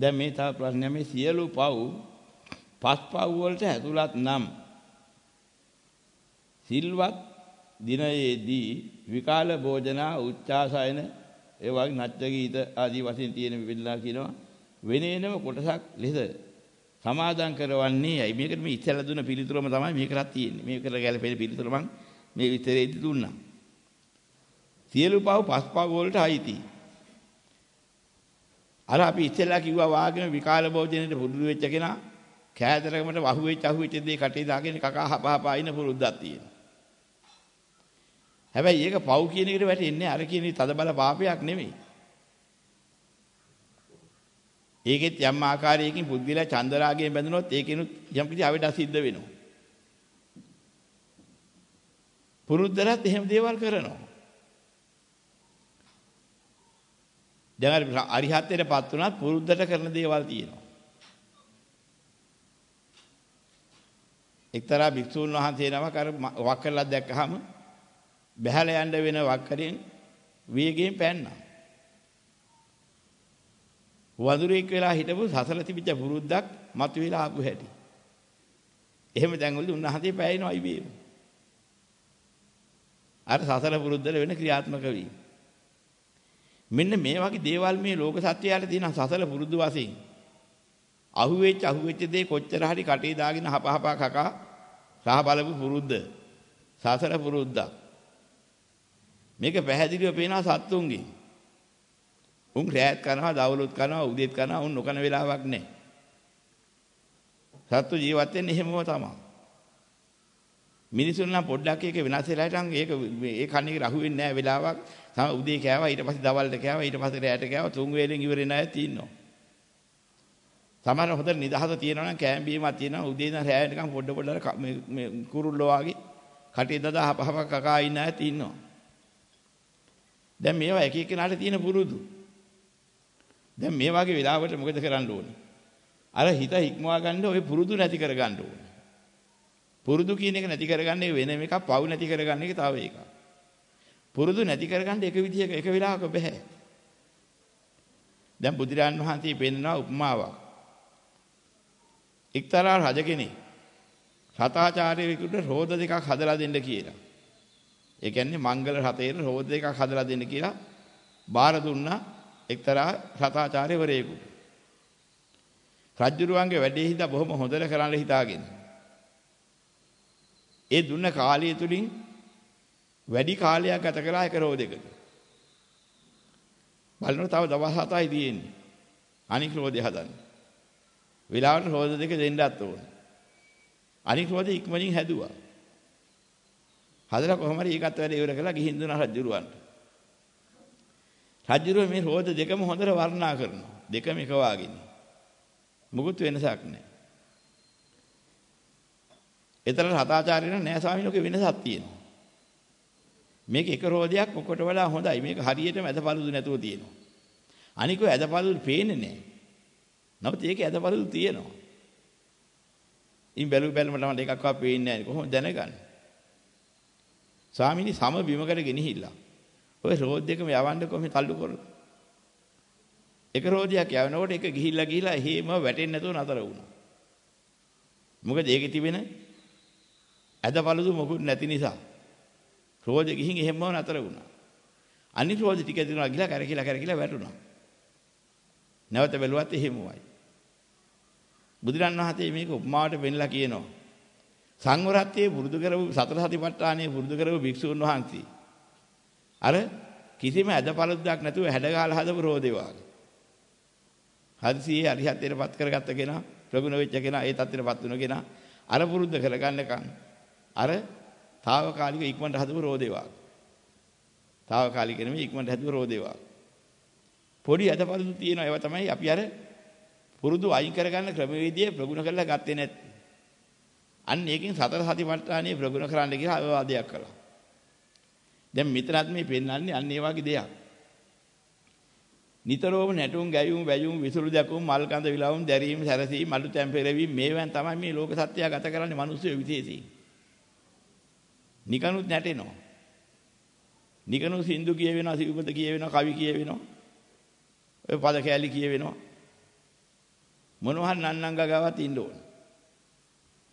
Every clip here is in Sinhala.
දැන් මේ තව ප්‍රශ්නයක් මේ සියලු පව් පස් පව් වලට ඇතුළත් නම් සිල්වත් දිනයේදී විකාල භෝජනා උච්චාසයන ඒ වගේ නච්ච ගීත ආදී වශයෙන් තියෙන වෙලා කියනවා. වෙනේනම කොටසක් ලෙස සමාදන් කරවන්නේ ඇයි? මේකට මේ ඉස්සෙල්ලා දුන්න පිළිතුරම තමයි මේකටත් තියෙන්නේ. මේකට ගැලපෙන පිළිතුර මං මේ විතරේදී දුන්නා. සියලු පව් පස් පව් වලට අයිති. අර අපි ඉස්සෙල්ලා කිව්වා වාගෙන විකාල භෝජනෙට පුරුදු වෙච්ච කෙනා කෑදරකමට වහු වෙච්ච අහු වෙච්ච දේ කටේ දාගෙන කකා හපහපා ඉන්න පුරුද්දක් තියෙනවා හැබැයි ඒක පව් කියන එකට වැටෙන්නේ අර කියන තද බල පාපයක් නෙමෙයි. ඒකෙත් යම් ආකාරයකින් පුද්ගලයා චන්දරාගයෙන් බැඳුනොත් ඒකිනුත් යම් කිසි අවඩ සිද්ධ වෙනවා. පුරුද්දරත් එහෙම දේවල් කරනවා. දැන් අරිහත්ත්වයටපත් වුණත් පුරුද්දට කරන දේවල් තියෙනවා. එක්තරා භික්ෂූන් වහන්සේ නමක් අර වක්කලක් දැක්කහම බැහැලා යන්න වෙන වක්කරෙන් වේගයෙන් පැන්නා. වඳුරෙක් වෙලා හිටපු සසල තිබිච්ච පුරුද්දක් මතුවලා ආපු හැටි. එහෙම දැන්වල උන්වහන්සේ පැයිනවා ඉබේම. අර සසල පුරුද්දල වෙන ක්‍රියාත්මක වීම. මෙන්න මේ වගේ දේවල් මේ ලෝක සත්‍යයට තියෙන සසල පුරුදු වශයෙන් අහුවෙච්ච අහුවෙච්ච දේ කොච්චර හරි කටේ දාගෙන හපහපා කකා රහ බලපු පුරුද්ද සසල පුරුද්දක් මේක පැහැදිලිව පේනවා සත්තුන්ගේ. උන් රැයත් කරනවා, දවලුත් කරනවා, උදේත් කරනවා, උන් නොකන වෙලාවක් නැහැ. සත්තු ජීවත් වෙන්නේ එහෙමම තමයි. මිනිසුන් නම් පොඩ්ඩක් ඒක වෙනස් වෙලා හිටන් ඒක ඒ කන්නේ රහු වෙන්නේ නැහැ වෙලාවක්. තම උදේ කෑවා ඊට පස්සේ දවල්ට කෑවා ඊට පස්සේ රැයට කෑවා තුන් වේලෙන් ඉවර වෙන අය තියෙනවා. සමහර හොඳ නිදහස තියෙනවා නම් කෑම බීමක් තියෙනවා උදේ ඉඳන් රැය වෙනකම් පොඩ පොඩ මේ කුරුල්ලෝ වගේ කටේ දදා හපහප කකා ඉන්න අය තියෙනවා. දැන් මේවා එක එකනාට තියෙන පුරුදු. දැන් මේ වගේ වෙලාවට මොකද කරන්න ඕනේ? අර හිත හික්මවා ගන්න ඔය පුරුදු නැති කර ගන්න ඕනේ. පුරුදු කියන එක නැති කරගන්නේ වෙනම එකක්, පව් නැති කරගන්න එක තව එකක්. පුරුදු නැති කරගන්න එක විදිහක එක වෙලාවක බෑ. දැන් බුදුරන් වහන්සේ පෙන්නනවා උපමාවක්. එක්තරා රජ කෙනෙක් සතාචාර්යවෙකුට රෝද දෙකක් හදලා දෙන්න කියලා. ඒ කියන්නේ මංගල රතේට රෝද දෙකක් හදලා දෙන්න කියලා බාර දුන්නා එක්තරා රතාචාර්යවරයෙකුට. රජුරුවන්ගේ වැඩේ හින්දා බොහොම හොඳට කරන්න හිතාගෙන. ඒ දුන්න කාලය තුලින් වැඩි කාලයක් ගත කළා එක රෝදයකට. බලනකොට තව දවස් 7යි තියෙන්නේ. අනික් රෝදේ හදන්න. වෙලාවට රෝද දෙක දෙන්නත් ඕන. අනික් රෝදේ ඉක්මනින් හැදුවා. හදලා කොහොම හරි ඒකත් වැඩ ඉවර කළා ගිහින් දුන්නා රජුරවන්ට. රජුරුව මේ රෝද දෙකම හොඳට වර්ණනා කරනවා. දෙකම එක වාගෙන. මුකුත් වෙනසක් නැහැ. ඒතර හතාචාර්යන නෑ ස්වාමීනෝගේ වෙනසක් තියෙනවා. මේක එක රෝදයක් ඔකට වඩා හොඳයි. මේක හරියටම ඇදපළුදු නැතුව තියෙනවා. අනික ඔය ඇදපළුදු පේන්නේ නෑ. නමුත් ඒකේ ඇදපළුදු තියෙනවා. ඉන් බැලු බැලමට මට එකක්වත් පේන්නේ නෑ. කොහොමද දැනගන්නේ? ස්වාමීනි සම බිමකට ගෙනහිල්ලා. ඔය රෝද දෙකම යවන්න කොහොමද තල්ලු කරලා? එක රෝදයක් යවනකොට එක ගිහිල්ලා ගිහිල්ලා එහෙම වැටෙන්නේ නැතුව නතර වුණා. මොකද ඒකේ තිබෙන ඇදපළුදු මොකුත් නැති නිසා රෝදේ ගිහින් එහෙමම නතර වුණා. අනිත් රෝදේ ටික දිනවා ගිහිල්ලා කරකිලා කරකිලා වැටුණා. නැවත බැලුවත් එහෙමමයි. බුදුරන් වහන්සේ මේක උපමාවට වෙන්නලා කියනවා. සංවරත්වයේ පුරුදු කරපු සතර සතිපට්ඨානයේ පුරුදු කරපු භික්ෂුන් වහන්සේ අර කිසිම ඇදපළුද්දක් නැතුව හැඩගාලා හදපු රෝදේ වාගේ. හදිසියේ අරිහත්ත්වයටපත් කරගත්ත කෙනා ප්‍රගුණ වෙච්ච කෙනා ඒ තත්ත්වයටපත් වුණ කෙනා අර පුරුද්ද කරගන්නකම් අර తాවකාලික ඉක්මනට හදපු රෝදේ වාගේ. తాවකාලික නෙමෙයි ඉක්මනට හදපු රෝදේ වාගේ. පොඩි ඇදපළු තියෙනවා ඒවා තමයි අපි අර පුරුදු අයින් කරගන්න ක්‍රමවේදය ප්‍රගුණ කරලා ගත්තේ නැත්තේ. අන්න ඒකෙන් සතර සතිපට්ඨානිය ප්‍රගුණ කරන්න කියලා අවවාදයක් කළා. දැන් මෙතනත් මේ පෙන්වන්නේ අන්න ඒ වගේ දෙයක්. නිතරම නැටුම් ගැයුම් වැයුම් විසුළු දැකුම් මල් කඳ විලවුම් දැරීම සැරසීම මඩු තැම්පෙරවීම මේවෙන් තමයි මේ ලෝක සත්‍යය ගත කරන්නේ මිනිස්සු විශේෂයෙන්. නිකනුත් නැටෙනවා. නිකනු සින්දු කියවෙනවා සිව්පත කියවෙනවා කවි කියවෙනවා. ඔය පද කෑලි කියවෙනවා. මොනවා නන්නංග ගාවත් ඉන්න ඕන.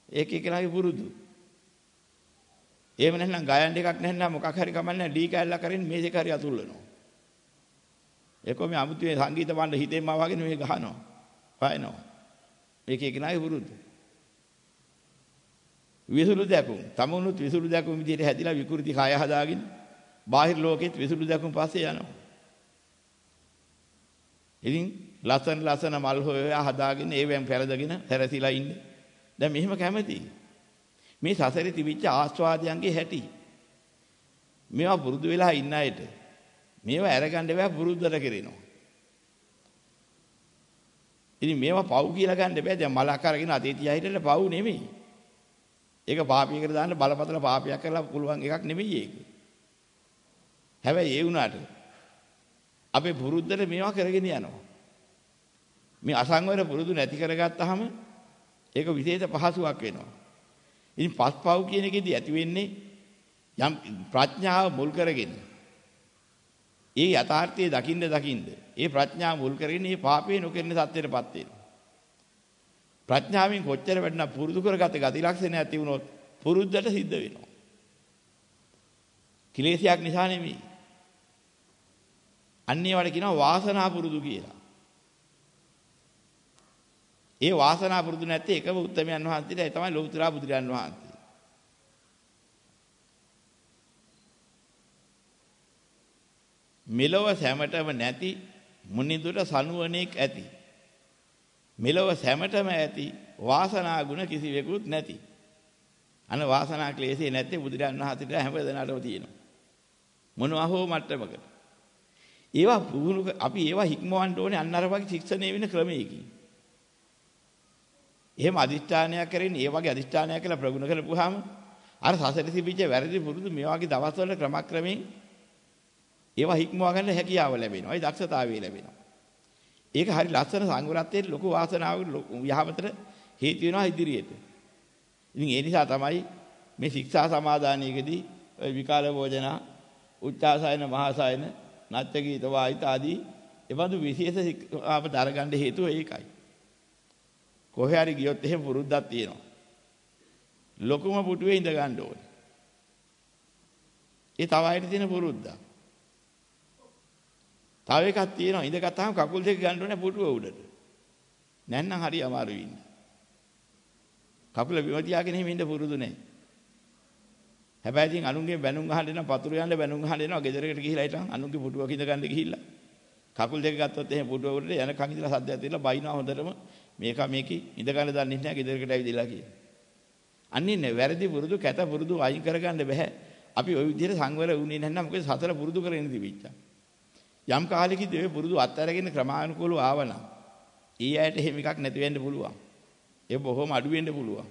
ඒක එකනාගේ පුරුදු. එහෙම නැත්නම් ගයන් දෙකක් නැත්නම් මොකක් හරි කමන්නේ ඩී කැල්ලක් කරගෙන මේසෙක හරි අතුල්ලනවා. ඒක මේ අමුතුවේ සංගීත බණ්ඩ හිතෙන්ම වගේ මේ ගහනවා. පායනවා. ඒක එකනාගේ පුරුදු. විසුළු දැකුම්. තමුණුත් විසුළු දැකුම් විදිහට හැදිලා විකෘති කය හදාගෙන බාහිර ලෝකෙත් විසුළු දැකුම් පස්සේ යනවා. ඉතින් ලස්සන ලස්සන මල් හොයලා හදාගෙන ඒවෙන් පෙරදගෙන හැරසිලා ඉන්නේ. දැන් මෙහෙම කැමතියි. මේ සසරේ තිබිච්ච ආස්වාදයන්ගේ හැටි. මේවා පුරුදු වෙලා ඉන්න අයට මේවා අරගන්න බෑ පුරුද්දට කරනවා. ඉතින් මේවා පව් කියලා ගන්න බෑ. දැන් මලක් අරගෙන අතේ තියා හිටලා පව් නෙමෙයි. ඒක පාපයකට දාන්න බලපතල පාපයක් කරලා පුළුවන් එකක් නෙමෙයි ඒක. හැබැයි ඒ වුණාට අපේ පුරුද්දට මේවා කරගෙන යනවා. මේ අසංවර පුරුදු නැති කරගත්තාම ඒක විශේෂ පහසුවක් වෙනවා. ඉතින් පස්පව් කියන එකෙදි ඇති වෙන්නේ යම් ප්‍රඥාව මුල් කරගෙන ඒ යථාර්ථයේ දකින්න දකින්න ඒ ප්‍රඥාව මුල් කරගෙන මේ පාපේ නොකරන සත්‍යයටපත් වෙනවා. ප්‍රඥාවෙන් කොච්චර වැඩනා පුරුදු කරගත ගති ලක්ෂණ ඇති වුණොත් පුරුද්දට සිද්ධ වෙනවා. කිලේශයක් නිසා නෙමෙයි. අන්නේ වල කියනවා වාසනා පුරුදු කියලා. ඒ වාසනා පුරුදු නැත්තේ එකම උත්තරමයන් වහන්සේට ඒ තමයි ලෞතර බුදුරයන් වහන්සේ. මෙලොව සැමටම නැති මුනිදුට සනුවණෙක් ඇති. මෙලොව සැමටම ඇති වාසනා ගුණ කිසිවෙකුත් නැති. අන වාසනා ක්ලේශේ නැත්තේ බුදුරයන් වහන්සේට හැම දෙනාටම තියෙනවා. මොනවා හෝ මට්ටමකට. ඒවා පුහුණු අපි ඒවා හික්මවන්න ඕනේ අන්න අර වගේ ශික්ෂණය වෙන ක්‍රමයකින්. එහෙම අදිෂ්ඨානයක් කරගෙන ඒ වගේ අදිෂ්ඨානයක් කියලා ප්‍රගුණ කරපුවාම අර සසර තිබිච්ච වැරදි පුරුදු මේ වගේ දවස්වල ක්‍රමක්‍රමයෙන් ඒවා හික්මවා ගන්න හැකියාව ලැබෙනවා. ඒ දක්ෂතාවය ලැබෙනවා. ඒක හරි ලස්සන සංගුණත්වයේ ලොකු වාසනාවක් යහමතට හේතු වෙනවා ඉදිරියට. ඉතින් ඒ නිසා තමයි මේ ශික්ෂා සමාදානයේදී ඔය විකාල භෝජන, උච්චාසයන, මහාසයන, නච්ච ගීත වායිත ආදී එබඳු විශේෂ ශික්ෂාවට අරගන්න හේතුව ඒකයි. කොහේ හරි ගියොත් එහෙම පුරුද්දක් තියෙනවා. ලොකුම පුටුවේ ඉඳ ගන්න ඕනේ. ඒ තව අයට තියෙන පුරුද්දක්. තව එකක් තියෙනවා ඉඳගත්තාම කකුල් දෙක ගන්න ඕනේ පුටුව උඩට. නැත්නම් හරි අමාරුයි ඉන්න. කකුල බිම තියාගෙන එහෙම ඉන්න පුරුදු නැහැ. හැබැයි ඉතින් අනුන්ගේ බැනුම් අහන්න එනවා පතුරු යන්න බැනුම් අහන්න එනවා ගෙදරකට ගිහිලා හිටන් අනුන්ගේ පුටුවක ඉඳ ගන්න ගිහිල්ලා. කකුල් දෙක ගත්තොත් එහෙම පුටුව උඩට යන කන් ඉඳලා සද්දයක් දෙලා බයිනවා හොඳටම මේක මේකේ ඉඳ ගන්න දන්නේ නැහැ ගෙදරකට ඇවිදලා කියලා. අන්නේ වැරදි පුරුදු කැත පුරුදු අයින් කරගන්න බෑ. අපි ওই විදිහට සංවර වුණේ නැත්නම් මොකද සතර පුරුදු කරගෙන තිබිච්චා. යම් කාලෙකදී ඔය පුරුදු අත්හැරගෙන ක්‍රමානුකූලව ආවනම් ඊ ඇයට එහෙම එකක් නැති වෙන්න පුළුවන්. ඒ බොහොම අඩු වෙන්න පුළුවන්.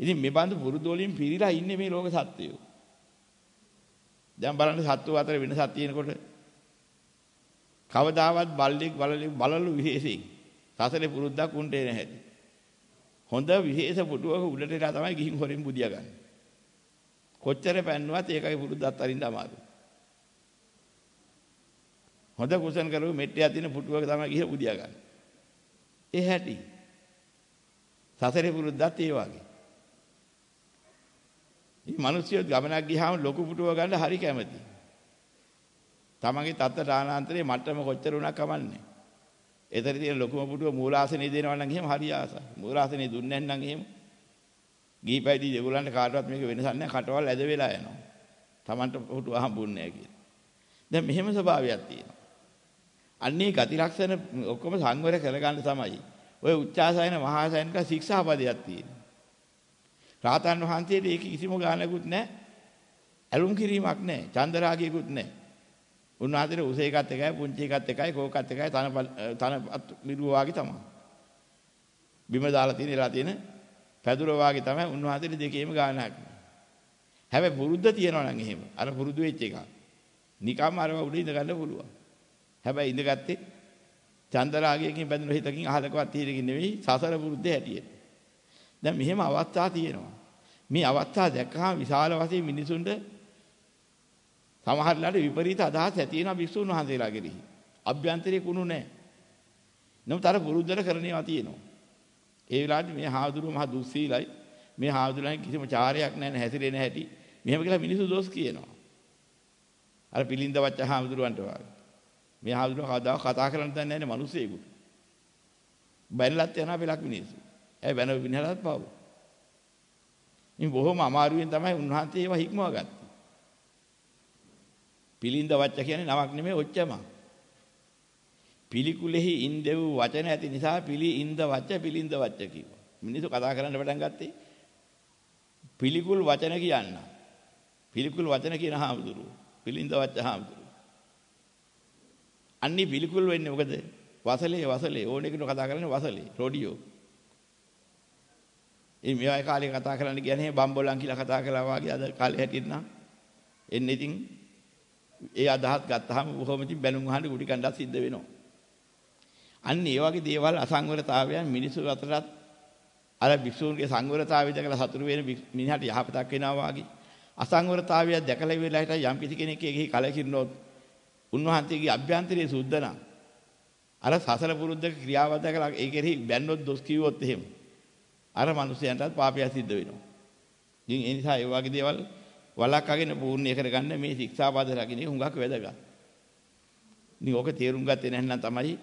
ඉතින් මේ බඳු පුරුදු වලින් පිරීලා ඉන්නේ මේ ලෝක සත්වයෝ. දැන් බලන්න සත්ව අතර වෙනසක් තියෙනකොට කවදාවත් බල්ලෙක් බලලු විශේෂයෙන් සසලේ පුරුද්දක් උන්ට නැහැ. හොඳ විශේෂ පුටුවක උඩට ඉලා තමයි ගිහින් හොරෙන් බුදියා ගන්න. කොච්චර පැන්නුවත් ඒකයි පුරුද්දත් අරින්න අමාරුයි. හොඳ කුසන් කරුව මෙට්ටියක් තියෙන පුටුවක තමයි ගිහින් බුදියා ගන්න. ඒ හැටි. සසරේ පුරුද්දත් ඒ වගේ. මේ මිනිස්සු ගමනක් ගියාම ලොකු පුටුව ගන්න හරි කැමතියි. තමන්ගේ තත්ත තානාන්තරේ මට්ටම කොච්චර වුණා කමන්නේ. එතන තියෙන ලොකුම පුටුව මූලාසනේ දෙනවා නම් එහෙම හරි ආසයි. මූලාසනේ දුන්නේ නැත්නම් එහෙම ගීපයිදී දෙගොල්ලන්ට කාටවත් මේක වෙනසක් නැහැ. කටවල් ඇද වෙලා යනවා. Tamanට පුටුව හම්බුන්නේ නැහැ කියලා. දැන් මෙහෙම ස්වභාවයක් තියෙනවා. අන්නේ ගති ලක්ෂණ ඔක්කොම සංවර කරගන්න තමයි. ඔය උච්චාසයන මහාසයනක ශික්ෂාපදයක් තියෙනවා. රාතන් වහන්සේට ඒක කිසිම ගානකුත් නැහැ. ඇලුම් කිරීමක් නැහැ. චන්දරාගයකුත් නැහැ. උන්වහන්සේට උස එකත් එකයි පුංචි එකත් එකයි කෝකත් එකයි තන තන මිරුව වාගේ තමයි. බිම දාලා තියෙන ඉලා තියෙන පැදුර වාගේ තමයි උන්වහන්සේට දෙකේම ගානක්. හැබැයි පුරුද්ද තියනවා නම් එහෙම. අර පුරුදු වෙච්ච එක. නිකම්ම අරව උඩ ඉඳ ගන්න පුළුවන්. හැබැයි ඉඳගත්තේ චන්දරාගයකින් බැඳුන හිතකින් අහලකවත් තීරකින් නෙවෙයි සසර පුරුද්දේ හැටියට. දැන් මෙහෙම අවස්ථා තියෙනවා. මේ අවස්ථා දැක්කහම විශාල වශයෙන් මිනිසුන්ට සමහරලාට විපරීත අදහස් ඇති වෙනවා භික්ෂුන් වහන්සේලා කෙරෙහි. අභ්‍යන්තරයේ කුණු නැහැ. නමුත් අර පුරුද්දට කරණේවා තියෙනවා. ඒ වෙලාවට මේ හාමුදුරුව මහ දුස්සීලයි. මේ හාමුදුරුවන් කිසිම චාරයක් නැහැ හැසිරෙන හැටි. මෙහෙම කියලා මිනිස්සු දොස් කියනවා. අර පිලින්ද වච්ච හාමුදුරුවන්ට වාගේ. මේ හාමුදුරුව කවදාවත් කතා කරන්න දන්නේ නැහැ නේ මිනිස්සෙකුට. බැනලත් යනවා පෙලක් මිනිස්සු. ඇයි බැන විනහලත් පාව. ඉතින් බොහොම අමාරුවෙන් තමයි උන්වහන්සේ ඒවා හික්මවා ගත්තේ. පිලින්ද වච්ච කියන්නේ නමක් නෙමෙයි ඔච්චම. පිළිකුලෙහි ඉන්දෙව් වචන ඇති නිසා පිලි ඉන්ද වච්ච පිලින්ද වච්ච කිව්වා. මිනිස්සු කතා කරන්න පටන් ගත්තේ පිළිකුල් වචන කියන්න. පිළිකුල් වචන කියන හාමුදුරුවෝ. පිලින්ද වච්ච හාමුදුරුවෝ. අන්නේ පිළිකුල් වෙන්නේ මොකද? වසලේ වසලේ ඕන කෙනෙක් කතා කරන්නේ වසලේ රොඩියෝ. ඉතින් මේ කාලේ කතා කරන්න කියන්නේ බම්බෝලන් කියලා කතා කළා වගේ අද කාලේ හැටියට නම් එන්නේ ඉතින් ඒ අදහස් ගත්තාම බොහොම ඉතින් බැලුම් අහන්න කුටි කණ්ඩක් සිද්ධ වෙනවා. අන්න ඒ වගේ දේවල් අසංවරතාවයන් මිනිසු අතරත් අර භික්ෂූන්ගේ සංවරතාවය දැකලා සතුරු වෙන මිනිහට යහපතක් වෙනවා වගේ අසංවරතාවය දැකලා ඉවරලා හිටා යම් කිසි කෙනෙක් එහි කලකිරනොත් උන්වහන්සේගේ අභ්‍යන්තරයේ සුද්ධ නම් අර සසල පුරුද්දක ක්‍රියාව දැකලා ඒ කෙරෙහි බැන්නොත් දොස් කිව්වොත් එහෙම අර මිනිසයන්ටත් පාපය සිද්ධ වෙනවා. ඉතින් ඒ නිසා ඒ වගේ දේවල් වලක්වාගෙන පූර්ණ්‍ය කරගන්න මේ ශික්ෂාපද රකින්න හුඟක් වැදගත්. ඉතින් ඕක තේරුම් ගත්තේ නැත්නම් තමයි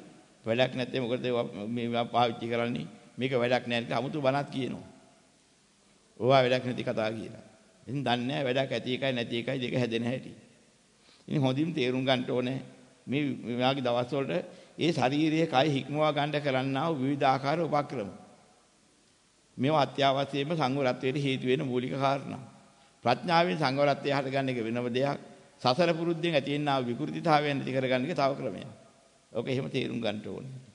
වැඩක් නැත්තේ මොකද මේ පාවිච්චි කරන්නේ මේක වැඩක් නැහැ කියලා 아무තු බණක් කියනවා. ඕවා වැඩක් නැති කතා කියලා. ඉතින් දන්නේ නැහැ වැඩක් ඇති එකයි නැති එකයි දෙක හැදෙන හැටි. ඉතින් හොඳින් තේරුම් ගන්න ඕනේ මේ මෙයාගේ දවස් වලට ඒ ශාරීරියේ කය හික්මවා ගන්න කරන්නා වූ විවිධ ආකාර උපක්‍රම. මේවා අත්‍යවශ්‍යයෙන්ම සංවරත්වයට හේතු වෙන මූලික කාරණා. ප්‍රඥාවෙන් සංවරත්වය හටගන්න එක වෙනම දෙයක්. සසර පුරුද්දෙන් ඇති වෙනා විකෘතිතාවයන් නැති කරගන්න එක තව ක්‍රමයක්. ඕක එහෙම තේරුම් ගන්න ඕනේ.